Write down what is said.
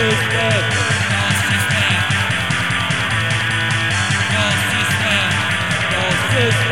system. No system. No system.